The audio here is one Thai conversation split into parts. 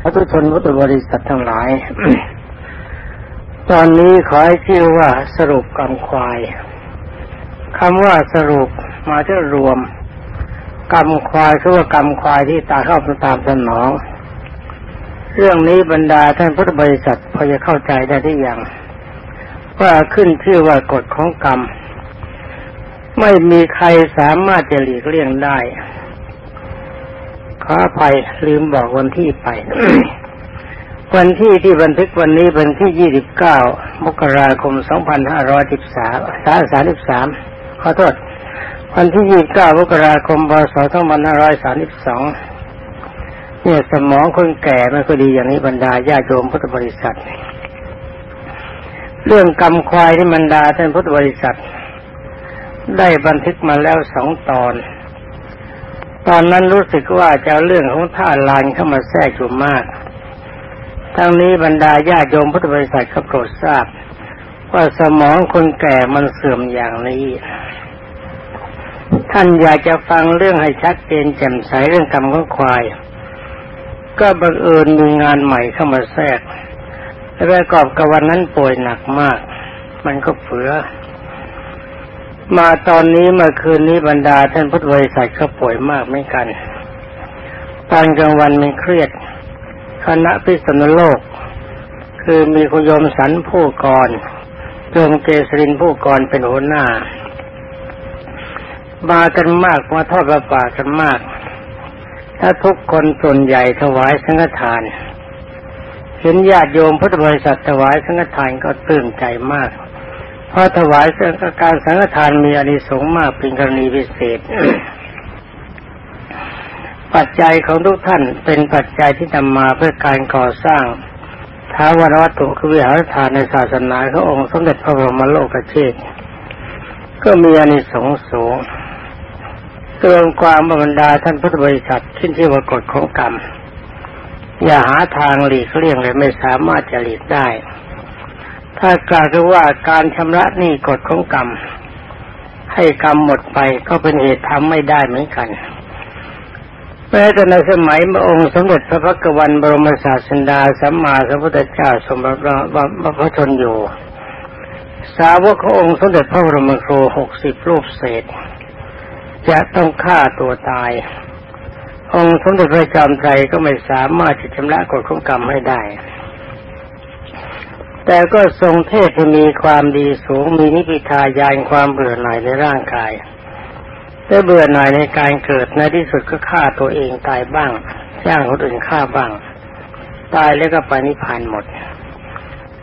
พระทุชนพุทธบริษัททั้งหลาย ตอนนี้ขอให้ชื่อว่าสรุปกรรมควายคำว่าสรุปมาที่รวมกรรมควายคือว่ากรรมควายที่ตาเข้าตามสนอง เรื่องนี้บรรดาท่านพุทธบริษัทพอจะเข้าใจได้ที่อย่างว่าขึ้นชื่อว่ากฎของกรรม ไม่มีใครสามารถจะหลีกเลี่ยงได้ ขออภัยลืมบอกวันที่ไป วันที่ที่บันทึกวันนี้เป็นที่29มกราคม2513 33ขอโทษ วันที่29มกราคมพศ2532เนี่ยสมองคนแก่ไม่ค่อยดีอย่างนี้บรรดาญาโยมพุทธบริษัท เรื่องกรรมควายที่บรรดาท่านพุทธบริษัท ได้บันทึกมาแล้วสองตอน ตอนนั้นรู้สึกว่าจะเรื่องของท่าลานเข้ามาแทรกอยู่มาก ทั้งนี้บรรดาญาโยมพุทธบริษัทก็โปรดทราบ ว่าสมองคนแก่มันเสื่อมอย่างนี้ ท่านอยากจะฟังเรื่องให้ชัดเจนแจ่มใสเรื่องกรรมของควาย ก็บังเอิญมีงานใหม่เข้ามาแทรกและประกอบกับวันนั้นป่วยหนักมาก มันก็เผือ มาตอนนี้เมื่อคืนนี้บรรดาท่านพุทธบริษัทเขาป่วยมากไม่กัน ตอนกลางวันมันเครียด คณะพิษณุโลก คือมีคุณโยมสันผู้กรโยมเกษรินผู้กรเป็นหัวหน้า มากันมากมาทอดประปากันมาก ถ้าทุกคนส่วนใหญ่ถวายสังฆทาน เห็นญาติโยมพุทธบริษัทถวายสังฆทานก็ตื่นใจมาก พราะถวายการสังฆทานมีอานิสงส์มากเป็นกรณีพิเศษ ปัจจัยของทุกท่านเป็นปัจจัยที่นำมาเพื่อการก่อสร้างท้าวรวัตถุคือวิหารฐานในศาสนาขององค์สมเด็จพระบรมโลกเชษก็มีอานิสงส์สูงเติมความบรรดาท่านพุทธบริษัทขึ้นที่ว่ากฎของกรรม อย่าหาทางหลีกเลี่ยงเลยไม่สามารถจะหลีกได้ ถ้ากล่าวว่าการชำระหนี้กฎของกรรม ให้กรรมหมดไปก็เป็นเหตุทำไม่ได้เหมือนกันแม้แต่ในสมัยพระองค์สมเด็จพระพักวันบรมศาสดาสัมมาสัมพุทธเจ้าสมบัติพระชนอยู่ สาวกขององค์สมเด็จพระบรมครูหกสิบรูปเศษ จะต้องฆ่าตัวตาย องค์สมเด็จพระจอมไตรก็ไม่สามารถจะชำระกฎของกรรมให้ได้ แต่ก็ทรงเทศมีความดีสูงมีนิพิทายานความเบื่อหน่ายในร่างกายได้เบื่อหน่ายในการเกิดในที่สุดก็ฆ่าตัวเองตายบ้างจ้างคนอื่นฆ่าบ้าง ตายแล้วก็ไปนิพพานหมด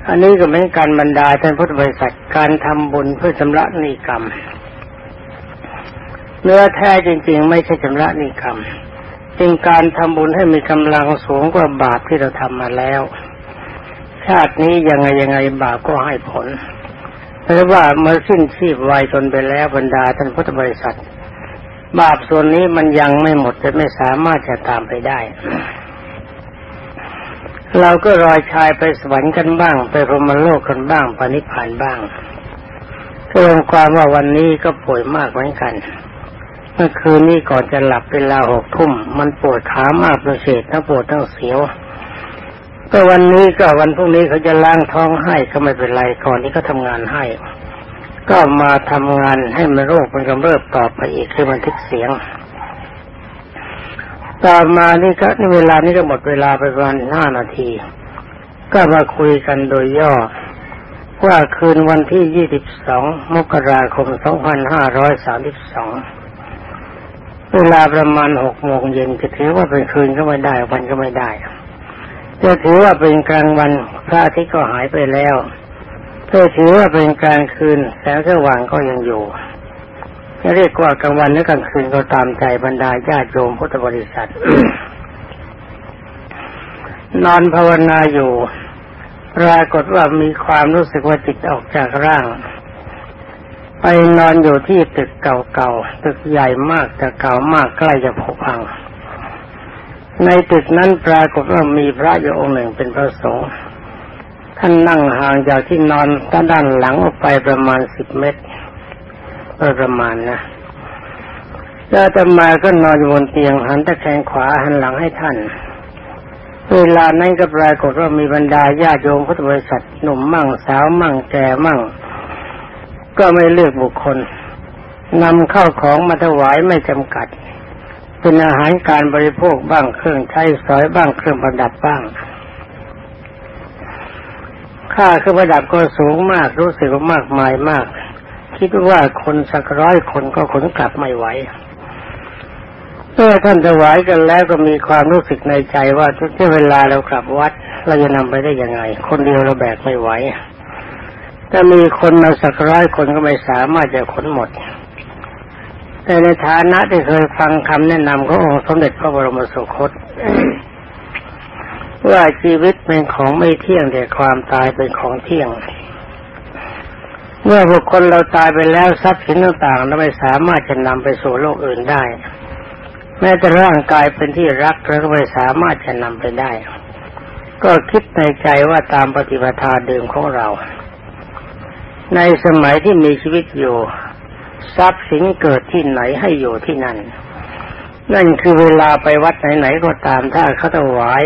อันนี้ก็เป็นการบรรดาท่านพุทธบริษัทการทำบุญเพื่อชำระนิกรรมเนื้อแท้จริง ๆ ไม่ใช่ชำระนิกรรมเป็นการทำบุญให้มีกำลังสูงกว่าบาปที่เราทำมาแล้ว ชาตินี้ยังไงยังไงบาปก็ให้ผลเพราะว่าเมื่อสิ้นชีพวายจนไปแล้วบรรดาท่านพุทธบริษัท บาปส่วนนี้มันยังไม่หมดจะไม่สามารถจะตามไปได้ เราก็รอยชายไปสวรรค์กันบ้าง ไปพรหมโลกกันบ้างปณิพานบ้างก็รวมความว่าวันนี้ก็ป่วยมากเหมือนกัน เมื่อคืนนี้ก่อนจะหลับเวลาหกทุ่ม มันปวดขามากประเสริฐทั้งปวดทั้งเสียว ก็วันนี้ก็วันพรุ่งนี้เขาจะล้างท้องให้ก็ไม่เป็นไรก่อนที่เขาทางานให้ ก็มาทำงานให้มันโรคมันกำเริบต่อไปอีกคือบันทึกเสียง ต่อมานี่ก็นี่เวลานี้ก็หมดเวลาไปประมาณห้านาที ก็มาคุยกันโดยย่อว่าคืนวันที่ยี่สิบสองมกราคมสองพันห้าร้อยสามสิบสองเวลาประมาณหกโมงเย็นจะถือว่าเป็นคืนก็ไม่ได้ วันก็ไม่ได้ จะถือว่าเป็นกลางวันพระอาทิตย์ก็หายไปแล้วเพื่อถือว่าเป็นกลางคืนแสงสว่างก็ยังอยู่จะเรียกว่ากลางวันหรือกลางคืนก็ตามใจบรรดาญาติโยมพุทธบริษัท นอนภาวนาอยู่ ปรากฏว่ามีความรู้สึกว่าจิตออกจากร่าง ไปนอนอยู่ที่ตึกเก่าๆตึกใหญ่มากแต่เก่ามากใกล้จะผุพัง ในตึกนั้นปรากฏว่ามีพระอยู่องค์หนึ่งเป็นพระสงฆ์ท่านนั่งห่างจากที่นอนด้านหลังออกไปประมาณสิบเมตรประมาณนะแล้วจะมาก็นอนอยู่บนเตียงหันตะแคงขวาหันหลังให้ท่าน เวลานั้นก็ปรากฏว่ามีบรรดาญาโยมพุทธบริษัทหนุ่มมั่งสาวมั่งแก่มั่ง ก็ไม่เลือกบุคคลนำเข้าของมาถวายไม่จำกัด เป็นอาหารการบริโภคบ้างเครื่องใช้สอยบ้างเครื่องประดับบ้าง ค่าเครื่องประดับก็สูงมากรู้สึกว่ามากมายมาก คิดว่าคนสักร้อยคนก็ขนกลับไม่ไหวเมื่อท่านถวายกันแล้วก็มีความรู้สึกในใจว่าทุกเวลาเรากลับวัด เราจะนำไปได้ยังไง คนเดียวเราแบกไม่ไหวถ้ามีคนมาสักร้อยคนก็ไม่สามารถจะขนหมด แต่ในฐานะที่เคยฟังคำแนะนำขององค์สมเด็จพระบรมสุคตว่าชีวิตเป็นของไม่เที่ยงแต่ความตายเป็นของเที่ยง เมื่อบุคคลเราตายไปแล้วทรัพย์สินต่างๆเราไม่สามารถจะนำไปสู่โลกอื่นได้ แม้แต่ร่างกายเป็นที่รักเราก็ไม่สามารถจะนำไปได้ ก็คิดในใจว่าตามปฏิปทาเดิมของเรา ในสมัยที่มีชีวิตอยู่ ทรัพย์สินเกิดที่ไหนให้อยู่ที่นั่น นั่นคือเวลาไปวัดไหนๆก็ตามถ้าเขาถวาย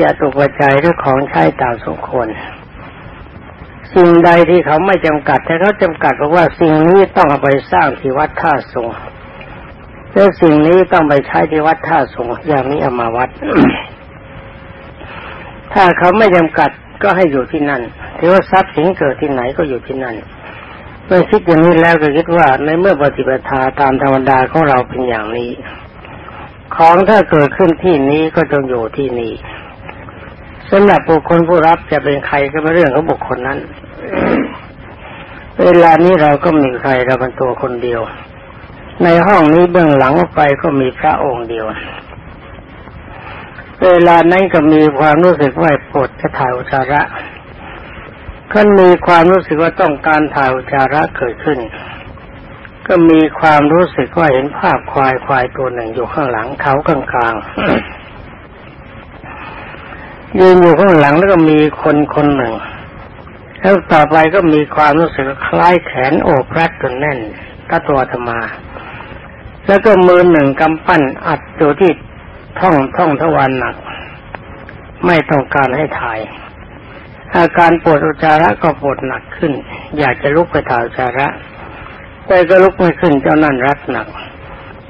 จะตกใจหรือของใช้ตามสมควรสิ่งใดที่เขาไม่จำกัด แต่เขาจำกัดบอกว่าสิ่งนี้ต้องไปสร้างที่วัดท่าสงแล้วสิ่งนี้ต้องไปใช้ที่วัดท่าสงอย่างนี้เอามาวัด ถ้าเขาไม่จำกัดก็ให้อยู่ที่นั่นถือว่าทรัพย์สินเกิดที่ไหนก็อยู่ที่นั่น มื่อคิดอย่างนี้แล้วก็คิดว่าในเมื่อปฏิปทาตามธรรมดาของเราเป็นอย่างนี้ ของถ้าเกิดขึ้นที่นี้ก็จงอยู่ที่นี่สำหรับบุคคลผู้รับจะเป็นใครก็เป็นเรื่องของบุคคลนั้น เวลานี้เราก็มีใครเราเป็นตัวคนเดียว ในห้องนี้เบื้องหลังไปก็มีพระองค์เดียว เวลานั้นก็มีความรู้สึกว่าปวดจะถ่ายอุจจาระ ก็มีความรู้สึกว่าต้องการถ่ายอุจจาระเกิดขึ้น ก็มีความรู้สึกว่าเห็นภาพควายควายตัวหนึ่งอยู่ข้างหลังเขากลางๆยืนอยู่ข้างหลังแล้วก็มีคนคนหนึ่ง แล้วต่อไปก็มีความรู้สึกคล้ายแขนโอบรัดจนแน่นก็ตัวธรรมา แล้วก็มือหนึ่งกำปั้นอัดอยู่ที่ท่องท่องทวารหนัก ไม่ต้องการให้ถ่าย อาการปวดอุจจาระก็ปวดหนักขึ้น อยากจะลุกไปถ่ายอุจจาระ แต่ก็ลุกไม่ขึ้นเจ้านั่นรัดหนัก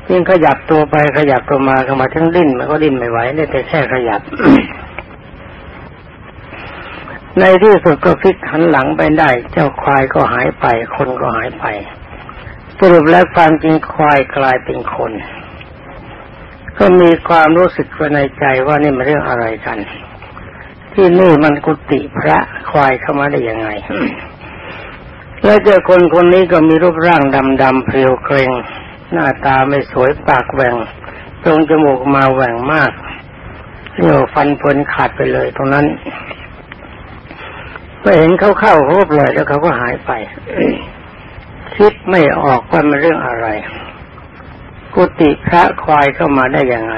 ยิ่งขยับตัวไปขยับตัวมาก็มาทั้งดิ้นมันก็ดิ้นไม่ไหวได้แต่แค่ขยับ ในที่สุดก็พลิกหันหลังไปได้ เจ้าควายก็หายไป คนก็หายไปสรุปแล้วความจริงควายกลายเป็นคน ก็มีความรู้สึกภายในใจว่านี่มันเรื่องอะไรกัน ที่นี่มันกุฏิพระควายเข้ามาได้ยังไง แล้วเจอคนคนนี้ก็มีรูปร่างดำดำเพรียวเกรงหน้าตาไม่สวยปากแหว่งตรงจมูกมาแหว่งมากเรียวฟันพลขาดไปเลยตรงนั้นไปเห็นเขาเข้าโบเลยแล้วเขาก็หายไป คิดไม่ออกว่ามันเรื่องอะไร กุฏิพระควายเข้ามาได้ยังไง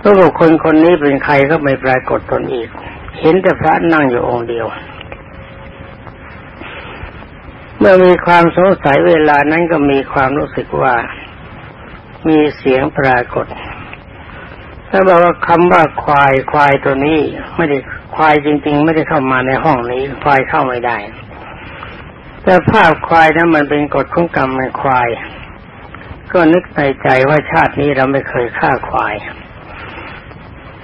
พระบุคคลคนนี้เป็นใครก็ไม่ปรากฏตนอีก เห็นแต่พระนั่งอยู่องค์เดียว เมื่อมีความสงสัยเวลานั้นก็มีความรู้สึกว่า มีเสียงปรากฏถ้าบอกว่าคำว่าควายควายตัวนี้ ไม่ได้ควายจริง ๆ ไม่ได้เข้ามาในห้องนี้ ควายเข้าไม่ได้ แต่ภาพควายนั้นมันเป็นกฎของกรรมในควาย ก็นึกในใจว่าชาตินี้เราไม่เคยฆ่าควาย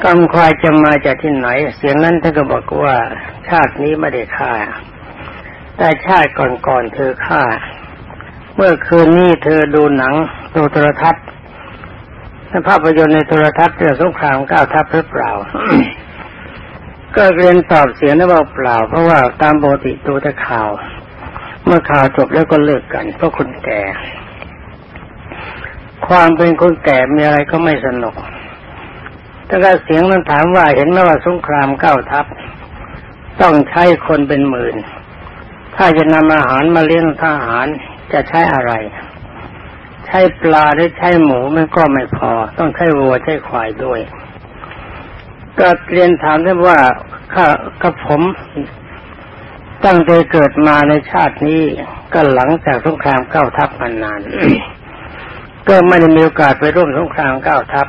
กรรมควายจะมาจากที่ไหน เสียงนั้นท่านก็บอกว่าชาตินี้ไม่ได้ฆ่า แต่ชาติก่อนๆเธอฆ่า เมื่อคืนนี้เธอดูหนังดูโทรทัศน์ภาพยนตร์ในโทรทัศน์เรื่องสงครามก้าวทัพหรือเปล่า ก็เรียนตอบเสียงนั้นว่าเปล่า เพราะว่าตามปกติดูแต่ข่าว เมื่อข่าวจบแล้วก็เลิกกัน เพราะคนแก่ ความเป็นคนแก่มีอะไรก็ไม่สนุก ถ้าก็เสียงมันถามว่าเห็นไหมว่าสงครามเก้าทัพ ต้องใช้คนเป็นหมื่น ถ้าจะนำอาหารมาเลี้ยงทหารจะใช้อะไร ใช้ปลาหรือใช้หมูมันก็ไม่พอ ต้องใช้วัวใช้ควายด้วย ก็เรียนถามได้ว่าข้ากับผมตั้งแต่เกิดมาในชาตินี้ก็หลังจากสงครามเก้าทัพมานาน ก็ไม่ได้มีโอกาสไปร่วมสงครามเก้าทัพ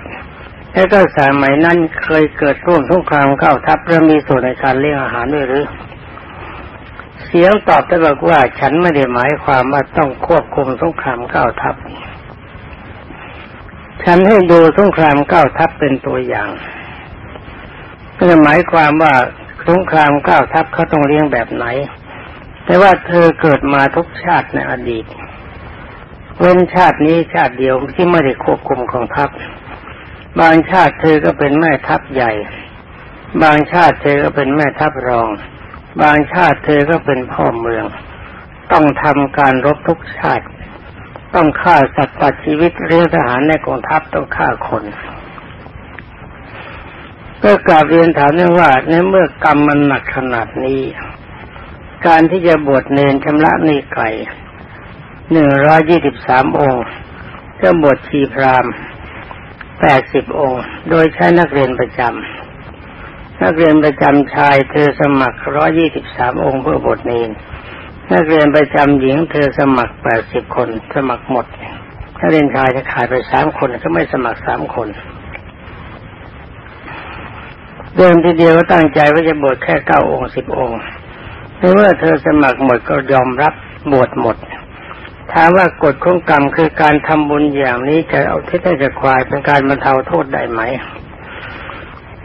แล้วก็สมัยนั้นเคยเกิดร่วมสงครามเก้าทัพและมีส่วนในการเลี้ยงอาหารด้วยหรือ เสียงตอบได้บอกว่าฉันไม่ได้หมายความว่าต้องควบคุมสงครามเก้าทัพ ฉันให้ดูสงครามเก้าทัพเป็นตัวอย่างก็หมายความว่าสงครามเก้าทัพเขาต้องเลี้ยงแบบไหน แต่ว่าเธอเกิดมาทุกชาติในอดีตเว้นชาตินี้ชาติเดียวที่ไม่ได้ควบคุมของทัพ บางชาติเธอก็เป็นแม่ทัพใหญ่ บางชาติเธอก็เป็นแม่ทัพรอง บางชาติเธอก็เป็นพ่อเมือง ต้องทำการรบทุกชาติ ต้องฆ่าสัตว์ตัดชีวิตเรียกทหารในกองทัพต้องฆ่าคนก็กราบเรียนถามนื่ว่าในเมื่อกรรมมันหนักขนาดนี้ การที่จะบวชเนนชำระนี่ไก่หนึ่งร้อยยี่สิบสามองค์ก็บวชชีพราม แปดสิบองค์ โดยใช้นักเรียนประจำนักเรียนประจำชายเธอสมัครร้อยี่สิบสามองค์เพื่อบทเนนนักเรียนประจำหญิงเธอสมัครแปดสิบคนสมัครหมดนักเรียนชายจะขายไปสามคนก็ไม่สมัครสามคน เดิมทีเดียวตั้งใจว่าจะบวชแค่เก้าองค์สิบองค์เมื่อเธอสมัครหมดก็ยอมรับบวชหมด ถามว่ากฎของกรรมคือการทำบุญอย่างนี้จะเอาที่ได้จะควายเป็นการบรรเทาโทษได้ไหม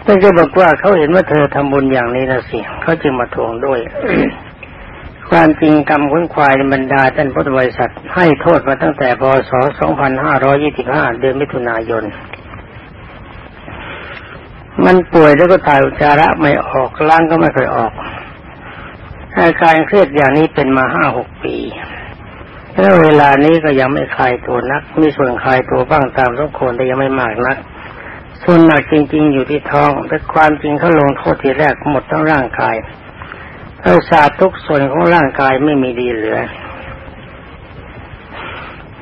ท่านจะบอกว่าเขาเห็นว่าเธอทำบุญอย่างนี้นะสิเขาจึงมาทวงด้วย ความจริงกรรมขนควายในบรรดาท่านพุทธบริษัทให้โทษมาตั้งแต่พศ 2525 เดือนมิถุนายน มันป่วยแล้วก็ถ่ายอุจจาระไม่ออกล้างก็ไม่เคยออกอาการเครียดอย่างนี้เป็นมาห้าหกปี แล้วเวลานี้ก็ยังไม่คลายตัวนัก มีส่วนคลายตัวบ้างตามสมควรแต่ยังไม่มากนัก ส่วนหนักจริง ๆ อยู่ที่ท้อง แต่ความจริงเขาลงโทษทีแรกหมดทั้งร่างกายประสาททุกส่วนของร่างกายไม่มีดีเหลือ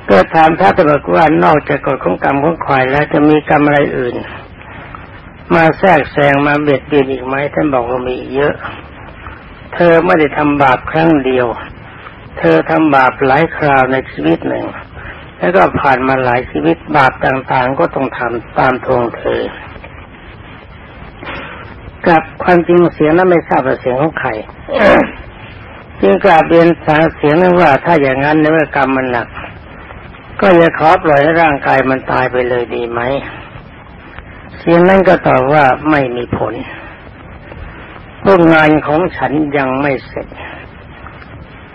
ก็ถามพระตบกว่านอกจากกฎของกรรมของควายแล้วจะมีกรรมอะไรอื่น มาแทรกแซงมาเบียดเบียนอีกไหมท่านบอกว่ามีเยอะ เธอไม่ได้ทำบาปครั้งเดียว เธอทำบาปหลายคราวในชีวิตหนึ่ง แล้วก็ผ่านมาหลายชีวิตบาปต่างๆ ก็ต้องทำตามทวงเธอกับความจริงเสียงนั้นไม่ทราบว่าเสียงของใครจึงกราบเรียนสาเสียงนั้นว่าถ้าอย่างนั้นในเมื่อกรรมมันหนัก ก็อย่าขอปล่อยให้ร่างกายมันตายไปเลยดีไหม เสียงนั้นก็ตอบว่าไม่มีผลพวกงานของฉันยังไม่เสร็จ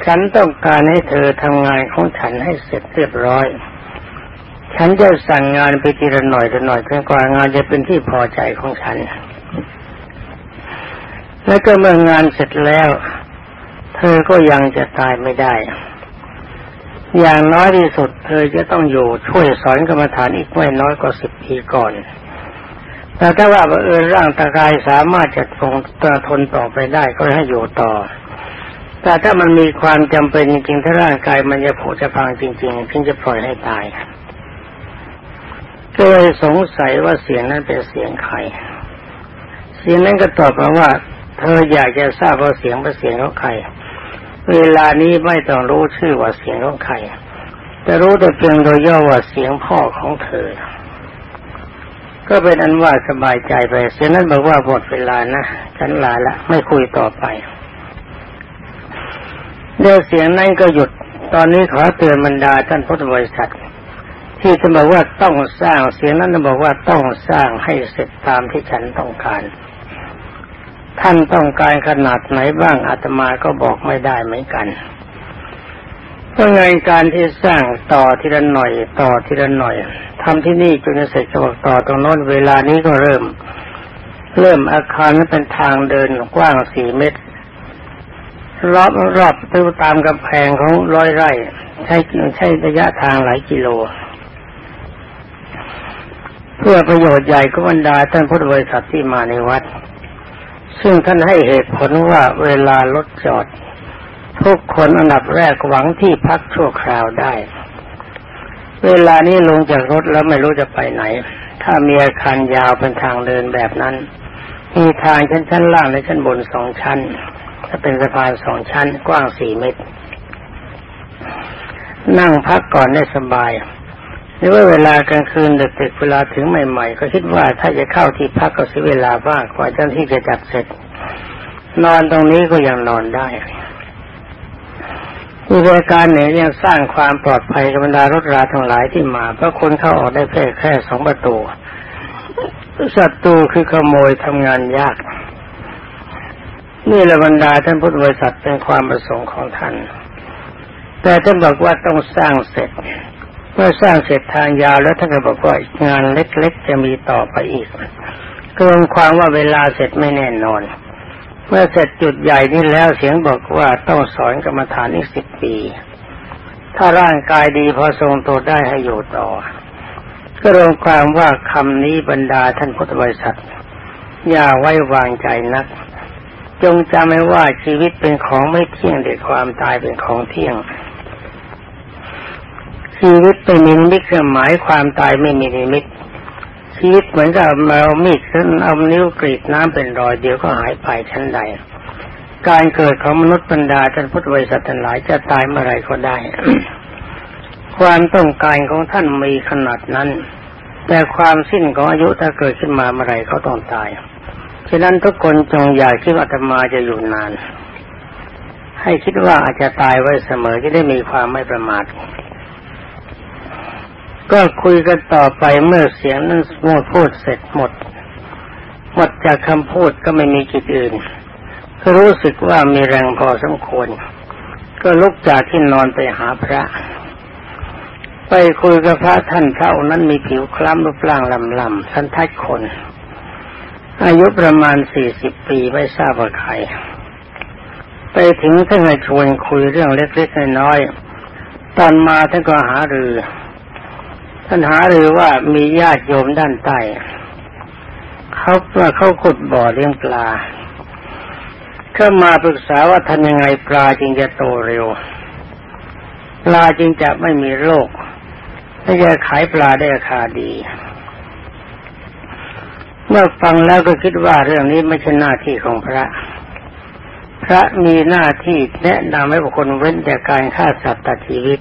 ฉันต้องการให้เธอทำงานของฉันให้เสร็จเรียบร้อย ฉันจะสั่งงานไปทีละหน่อยละหน่อยจนกว่างานจะเป็นที่พอใจของฉัน แล้วก็เมื่องานเสร็จแล้ว เธอก็ยังจะตายไม่ได้ อย่างน้อยที่สุด เธอจะต้องอยู่ช่วยสอนกรรมฐานอีกไม่น้อยกว่าสิบปีก่อน แต่ถ้าว่าเออร่างตากายสามารถจะทนทนต่อไปได้ก็ให้อยู่ต่อ แต่ถ้ามันมีความจำเป็นจริงๆถ้าร่างกายมันจะผุจะพังจริงๆถึงจะปล่อยให้ตาย ก็เลยสงสัยว่าเสียงนั้นเป็นเสียงใคร เสียงนั้นก็ตอบมาว่า เธออยากจะทราบว่าเสียงเป็นเสียงของใคร เวลานี้ไม่ต้องรู้ชื่อว่าเสียงของใคร แต่รู้แต่เพียงโดยย่อว่าเสียงพ่อของเธอ ก็เป็นอันว่าสบายใจไป เสียงนั้นบอกว่าหมดเวลานะฉันลาละไม่คุยต่อไป เดี๋ยวเสียงนั้นก็หยุด ตอนนี้ขอเตือนบรรดาท่านพุทธบริษัท ที่จะบอกว่าต้องสร้างเสียงนั้นบอกว่าต้องสร้างให้เสร็จตามที่ฉันต้องการ ท่านต้องการขนาดไหนบ้างอาตมาก็บอกไม่ได้เหมือนกันเพราะงานการที่สร้างต่อทีละหน่อย ต่อทีละหน่อยทำที่นี่จนเสร็จจบอกต่อตรงโน้นเวลานี้ก็เริ่ม เริ่มอาคารนั้นเป็นทางเดินกว้างสี่เมตร รอบรอบตูตามกำแพงของร้อยไร่ ใช้ใช้ระยะทางหลายกิโล เพื่อประโยชน์ใหญ่ก็บรรดาท่านพุทธบริษัทที่มาในวัด ซึ่งท่านให้เหตุผลว่าเวลารถจอด ทุกคนอันดับแรกหวังที่พักชั่วคราวได้ เวลานี้ลงจากรถแล้วไม่รู้จะไปไหน ถ้ามีอาคารยาวเป็นทางเดินแบบนั้น มีทางชั้นชั้นล่างและชั้นบนสองชั้น ถ้าเป็นสะพานสองชั้นกว้างสี่เมตร นั่งพักก่อนได้สบายหรือว่าเวลากลางคืนดึกๆเวลาถึงใหม่ ๆ ก็คิดว่าถ้าจะเข้าที่พักก็เสียเวลาบ้างกว่าเจ้าที่จะจัดเสร็จ นอนตรงนี้ก็ยังนอนได้มีบริการเนี่ยยังสร้างความปลอดภัยกับบรรดารถราทั้งหลายที่มาเพราะคนเข้าออกได้แค่แค่สองประตูศัตรูคือขโมยทำงานยาก นี่ละบรรดาท่านพุทธบริษัทเป็นความประสงค์ของท่าน แต่ท่านบอกว่าต้องสร้างเสร็จ เมื่อสร้างเสร็จทางยาวแล้วท่านก็บอกว่างานเล็กๆจะมีต่อไปอีกเกินความว่าเวลาเสร็จไม่แน่นอน เมื่อเสร็จจุดใหญ่นี้แล้วเสียงบอกว่าต้องสอนกรรมฐานอีกสิบปี ถ้าร่างกายดีพอทรงตัวได้ให้อยู่ต่อ ก็รวมความว่าคำนี้บรรดาท่านพุทธบริษัทอย่าไว้วางใจนัก จงจำไว้ว่าชีวิตเป็นของไม่เที่ยงเด็ดความตายเป็นของเที่ยง ชีวิตเป็นมินิมิตหมายความตายไม่มีนิมิต ชีวิตเหมือนกับเอามีดขึ้นเอานิ้วกรีดน้ำเป็นรอยเดียวก็หายไปชั้นใด การเกิดของมนุษย์บรรดาท่านพุทธบริษัททั้งหลายจะตายเมื่อไรก็ได้ ความต้องการของท่านมีขนาดนั้น แต่ความสิ้นของอายุถ้าเกิดขึ้นมาเมื่อไรเขาต้องตาย ฉะนั้นทุกคนจงอย่าคิดว่าธรรมาจะอยู่นาน ให้คิดว่าอาจจะตายไว้เสมอจะได้มีความไม่ประมาทก็คุยกันต่อไปเมื่อเสียงนั้นหมดพูดเสร็จหมด หมดจากคำพูดก็ไม่มีกิจอื่นรู้สึกว่ามีแรงพอสมควร ก็ลุกจากที่นอนไปหาพระ ไปคุยกับพระท่านเท่านั้นมีผิวคล้ำรูปร่างลำลำสันทัดคน อายุประมาณสี่สิบปีไม่ทราบว่าใคร ไปถึงท่านชวนคุยเรื่องเล็กๆน้อยๆตอนมาท่านก็หารือ ท่านหารือว่ามีญาติโยมด้านใต้เขาว่าเขาขุดบ่อเลี้ยงปลาเข้ามาปรึกษาว่าทำยังไงปลาจึงจะโตเร็ว ปลาจึงจะไม่มีโรคถ้าจะขายปลาได้ราคาดี เมื่อฟังแล้วก็คิดว่าเรื่องนี้ไม่ใช่หน้าที่ของพระ พระมีหน้าที่แนะนำให้บุคคลเว้นจากการฆ่าสัตว์ตัดชีวิต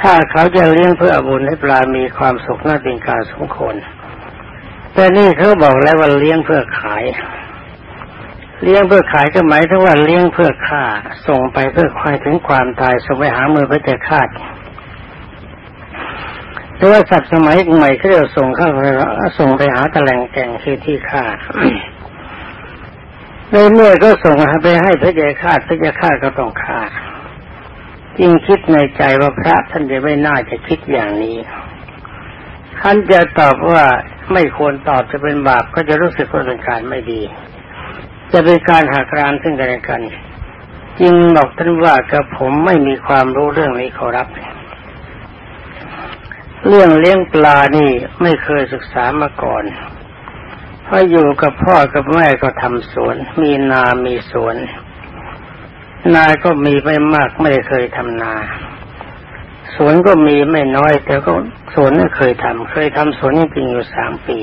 ถ้าเขาจะเลี้ยงเพื่อบุญให้ปลามีความสุขน่าเป็นการสมควรแต่นี่เขาบอกแล้วว่าเลี้ยงเพื่อขาย เลี้ยงเพื่อขายก็หมายถึงว่าเลี้ยงเพื่อฆ่า ส่งไปเพื่อควายถึงความตายส่งไปหามือพระเจ้าฆ่า หรือว่าสัตว์สมัยใหม่เขาเรียกส่งเข้าไปส่งไปหาตะแหลงแก่งคือที่ฆ่าในเมื่อก็ส่งไปให้พระเจ้าฆ่าพระเจ้าฆ่าก็ต้องฆ่ายิ่งคิดในใจว่าพระท่านจะไม่น่าจะคิดอย่างนี้ท่านจะตอบว่าไม่ควรตอบจะเป็นบาปก็จะรู้สึกว่าเป็นการไม่ดี จะเป็นการหักรานซึ่งกันและกันจริงบอกท่านว่ากับผมไม่มีความรู้เรื่องนี้ขอรับเเรื่องเลี้ยงปลานี่ไม่เคยศึกษามาก่อนเพราะอยู่กับพ่อกับแม่ก็ทำสวน มีนามีสวน นาก็มีไม่มากไม่เคยทำนา สวนก็มีไม่น้อย แต่ก็สวนไม่เคยทำเคยทำสวนนี่จริงอยู่สามปี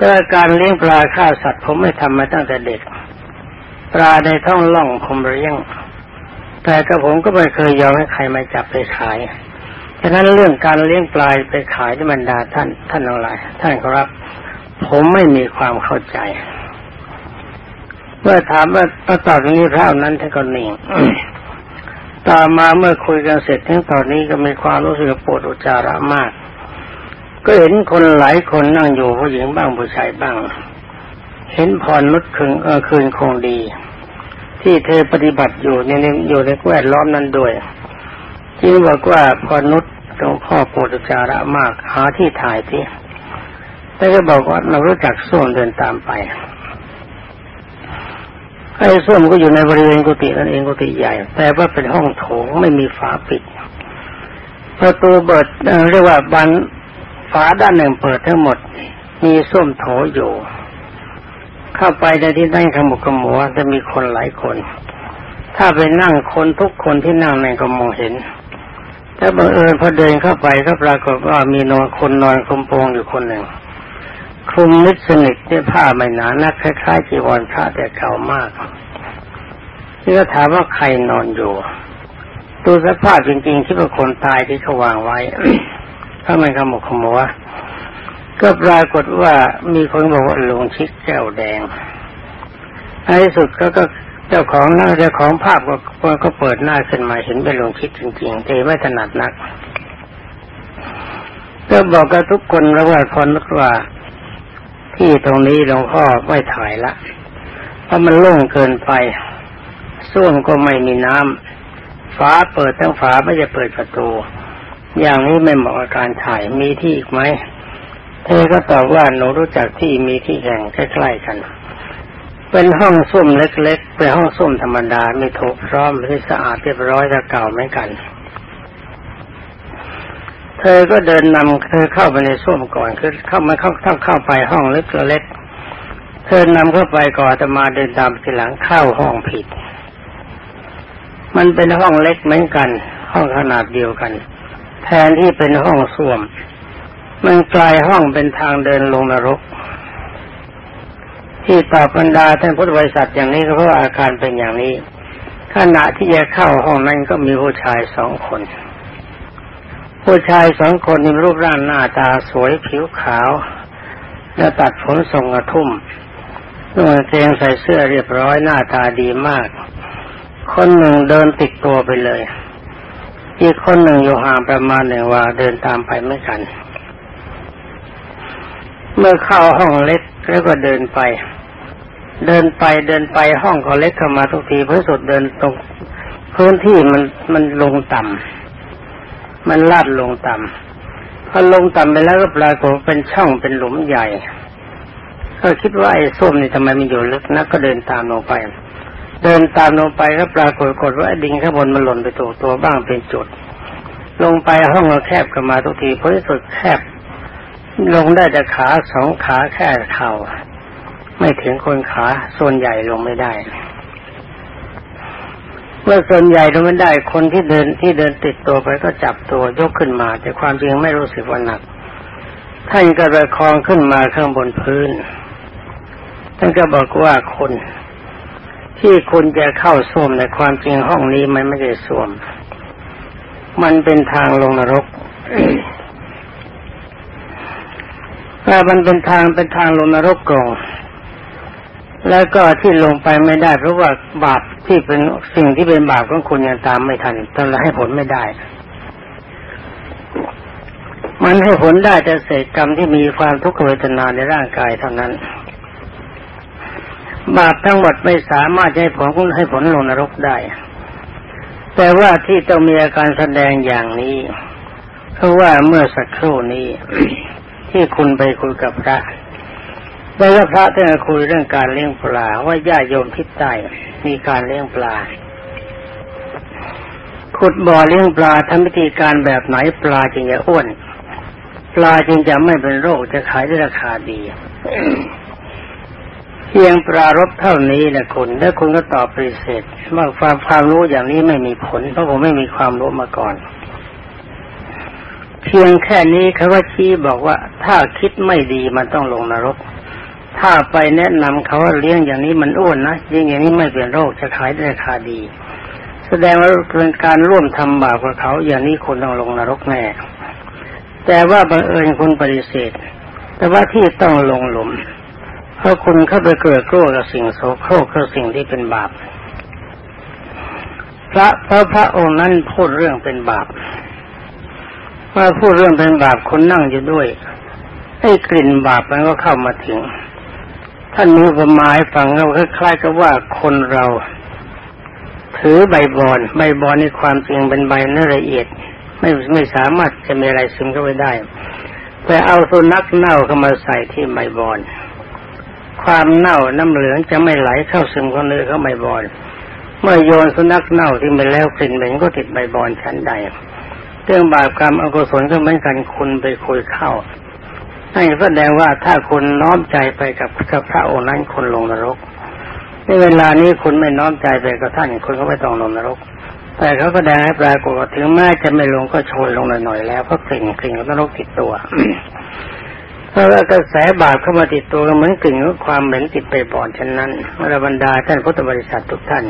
ก็การเลี้ยงปลาฆ่าสัตว์ผมไม่ทำมาตั้งแต่เด็ก ปลาในท้องล่องผมเลี้ยง แต่กระผมก็ไม่เคยยอมให้ใครมาจับไปขายฉะนั้นเรื่องการเลี้ยงปลายไปขายที่บรรดาท่านท่านอะไรท่านครับ ผมไม่มีความเข้าใจ เมื่อถามว่าตอนนี้พระนั้นท่านก็นิ่งต่อมาเมื่อคุยกันเสร็จทั้งตอนนี้ก็มีความรู้สึกปวดอุจจาระมาก ก็เห็นคนหลายคนนั่งอยู่ผู้หญิงบ้างผู้ชายบ้าง เห็นพรนุชคืนเออคืนคงดี ที่เธอปฏิบัติอยู่ในอยู่ในแวดล้อมนั้นด้วยที่บอกว่าพอนุษย์หลวงพ่อโปรดจาระมากหาที่ถ่ายที่แล้วก็บอกว่าเรารู้จักส้วมเดินตามไปไอ้ส้วมก็อยู่ในบริเวณกุฏินั่นเองกุฏิใหญ่ แต่ว่าเป็นห้องโถงไม่มีฝาปิดประตูเปิดเรียกว่าบันฝาด้านหนึ่งเปิดทั้งหมด มีส้วมโถอยู่ เข้าไปในที่นั่งขมุกขมัวจะมีคนหลายคน ถ้าไปนั่งคนทุกคนที่นั่งในก็มองเห็นถ้าบังเอิญพอเดินเข้าไปก็ปรากฏว่ามีนอนคนนอนคลุมโปงอยู่คนหนึ่งคลุมนิดสนิทด้วยผ้าไม่หนานักคล้ายๆจีวรพระแต่เก่ามากที่ก็ถามว่าใครนอนอยู่ตัวสภาพจริงๆที่เป็นคนตายที่เขาวางไว้ถ้ามันขมุกขมัว ก็ปรากฏว่ามีคนบอกว่าลงชิดแก้วแดงในที่สุดก็ก็เจ้าของหน้าเจ้าของภาพก็ก็เปิดหน้าขึ้นมาเห็นเป็นลงชิดจริงๆแต่ไม่ถนัดนัก ก็บอกกับทุกคนแล้วว่าคนนึกว่าที่ตรงนี้หลวงพ่อไม่ถ่ายละเพราะมันโล่งเกินไปส้วมก็ไม่มีน้ำฝาเปิดทั้งฝาไม่จะเปิดประตู อย่างนี้ไม่เหมาะกับการถ่ายมีที่อีกไหม เธอก็ตอบว่าหนูรู้จักที่มีที่แห่งใกล้ๆกัน เป็นห้องส้วมเล็กๆเป็นห้องส้วมธรรมดาไม่ถูกพร้อมไม่สะอาดเรียบร้อยแต่เก่าไม่กัน เธอก็เดินนำเธอเข้าไปในส้วมก่อนคือเข้ามาเข้าเข้าเข้าไปห้องเล็กๆเธอนำเข้าไปก่อนจะมาเดินตามทีหลังเข้าห้องผิด มันเป็นห้องเล็กเหมือนกัน ห้องขนาดเดียวกัน แทนที่เป็นห้องส้วม มันกลายห้องเป็นทางเดินลงนรก ที่ตอบบรรดาท่านพุทธบริษัทอย่างนี้ก็เพราะอาการเป็นอย่างนี้ ขณะที่จะเข้าห้องนั้นก็มีผู้ชายสองคน ผู้ชายสองคนมีรูปร่างหน้าตาสวยผิวขาว และตัดผมทรงกระทุ่มนุ่งเกงใส่เสื้อเรียบร้อยหน้าตาดีมาก คนหนึ่งเดินติดตัวไปเลย อีกคนหนึ่งอยู่ห่างประมาณหนึ่งว่าเดินตามไปไม่กัน เมื่อเข้าห้องเล็กแล้วก็เดินไป เดินไปเดินไปห้องก็เล็กเข้ามาทุกทีเพื่อสุดเดินตรงพื้นที่มันมันลงต่ำมันลาดลงต่ำพอลงต่ำไปแล้วก็ปรากฏเป็นช่องเป็นหลุมใหญ่ก็คิดว่าไอ้ส้มนี่ทำไมมันอยู่ลึกนักก็เดินตามลงไป เดินตามลงไปก็ปรากฏกฏว่าไอ้ดินข้างบนมันหล่นไปตัวตัวบ้างเป็นจุด ลงไปห้องก็แคบกันมาทุกทีเพราะสุดแคบ ลงได้แต่ขาสองขาแค่เข่าไม่ถึงคนขาส่วนใหญ่ลงไม่ได้เมื่อส่วนใหญ่ลงไม่ได้คนที่เดินที่เดินติดตัวไปก็จับตัวยกขึ้นมา แต่ความจริงไม่รู้สึกว่าหนักท่านก็ประคองขึ้นมาข้างบนพื้นท่านก็บอกว่าคนที่คุณจะเข้าส้วมในความจริงห้องนี้มันไม่ได้ส้วม มันเป็นทางลงนรก ถ้ามันเป็นทางเป็นทางลงนรกกองแล้วก็ที่ลงไปไม่ได้ เพราะว่าบาปที่เป็นสิ่งที่เป็นบาปของคุณยังตามไม่ทันทำให้ผลไม่ได้ มันให้ผลได้แต่เศษกรรมที่มีความทุกขเวทนาในร่างกายเท่านั้น บาปทั้งหมดไม่สามารถให้ผลให้ผลลงนรกได้ แต่ว่าที่ต้องมีอาการแสดงอย่างนี้ เพราะว่าเมื่อสักครู่นี้ ที่คุณไปคุยกับพระแล้วพระท่านคุยเรื่องการเลี้ยงปลาว่าญาติโยมทิศใต้มีการเลี้ยงปลา ขุดบ่อเลี้ยงปลาทำวิธีการแบบไหนปลาจึงจะอ้วน ปลาจึงจะไม่เป็นโรคจะขายได้ราคาดีเพียงปรารบเท่านี้นะคุณแล้วคุณก็ตอบปฏิเสธว่าความความรู้อย่างนี้ไม่มีผลเพราะผมไม่มีความรู้มาก่อน พียงแค่นี้เขาว่าชี้บอกว่า ถ้าคิดไม่ดีมันต้องลงนรก ถ้าไปแนะนำเขาว่าเลี้ยงอย่างนี้มันอ้วนนะยิ่งอย่างนี้ไม่เป็นโรคจะขายได้ราคาดี แสดงว่าเป็นการร่วมทำบาปกับเขา อย่างนี้คนต้องลงนรกแน่ แต่ว่าบังเอิญคุณปฏิเสธ แต่ว่าที่ต้องลงหลุมเพราะคุณเข้าไปเกิดกลัวกับสิ่งโสโครกกับสิ่งที่เป็นบาป พระพระพระองค์นั้นพูดเรื่องเป็นบาป ว่าพูดเรื่องเป็นบาปคนนั่งอยู่ด้วยไอ้กลิ่นบาปมันก็เข้ามาถึง ท่านมีประมาณฟังเราคล้ายๆกับว่าคนเรา ถือใบบอน ใบบอนในความจริงเป็นใบนื้อละเอียด ไม่ไม่สามารถจะมีอะไรซึมเข้าไปได้แต่เอาสุนัขเน่าเข้ามาใส่ที่ใบบอน ความเน่าน้ำเหลืองจะไม่ไหลเข้าซึมเข้าเนื้อเข้าใบบอน เมื่อโยนสุนัขเน่าที่ไปแล้วกลิ่นเหม็นก็ติดใบบอนชั้นใด เรื่องบาปกรรมอกุศลก็เหมือนกันคุณไปคุยเข้านั่นแสดงว่าถ้าคุณน้อมใจไปกับกับพระองค์นั้นคนลงนรก ในเวลานี้คุณไม่น้อมใจไปกับท่านคุณก็ไม่ต้องลงนรก แต่เขาแสดงให้ปรากฏถึงแม้จะไม่ลงก็ชยลงหน่อยๆแล้วเพราะกลิ่นกลิ่นของนรกติดตัวเพราะว่ากระแสบาปเข้ามาติดตัวก็เหมือนกลิ่นของความเหม็นติดไปบ่อนฉะนั้นเมื่อบรรดาท่านพุทธบริษัททุกท่าน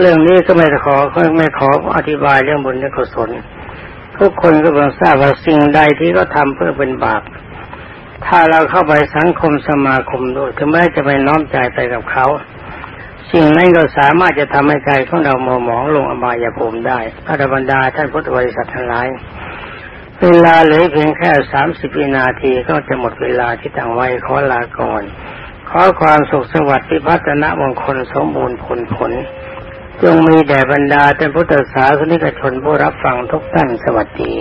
เรื่องนี้ก็ไม่ขอไม่ขออธิบายเรื่องบุญและกุศล ทุกคนก็เพิ่งทราบว่าสิ่งใดที่เขาทาเพื่อเป็นบาป ถ้าเราเข้าไปสังคมสมาคมด้วยถึงแม้จะไปน้อมใจไปกับเขา สิ่งนั้นก็สามารถจะทำให้ใจของเราโมหมองลงอบายภูมิได้พระบรรดาท่านพุทธบริษัททั้งหลาย เวลาเหลือเพียงแค่สามสิบวินาทีก็จะหมดเวลาที่ตั้งไว้ขอลาก่อน ขอความสุขสวัสดิ์พิพัฒนมงคลสมบูรณ์ผลผล จงมีแด่บรรดาท่านพุทธศาสนิกชนผู้รับฟังทุกท่านสวัสดี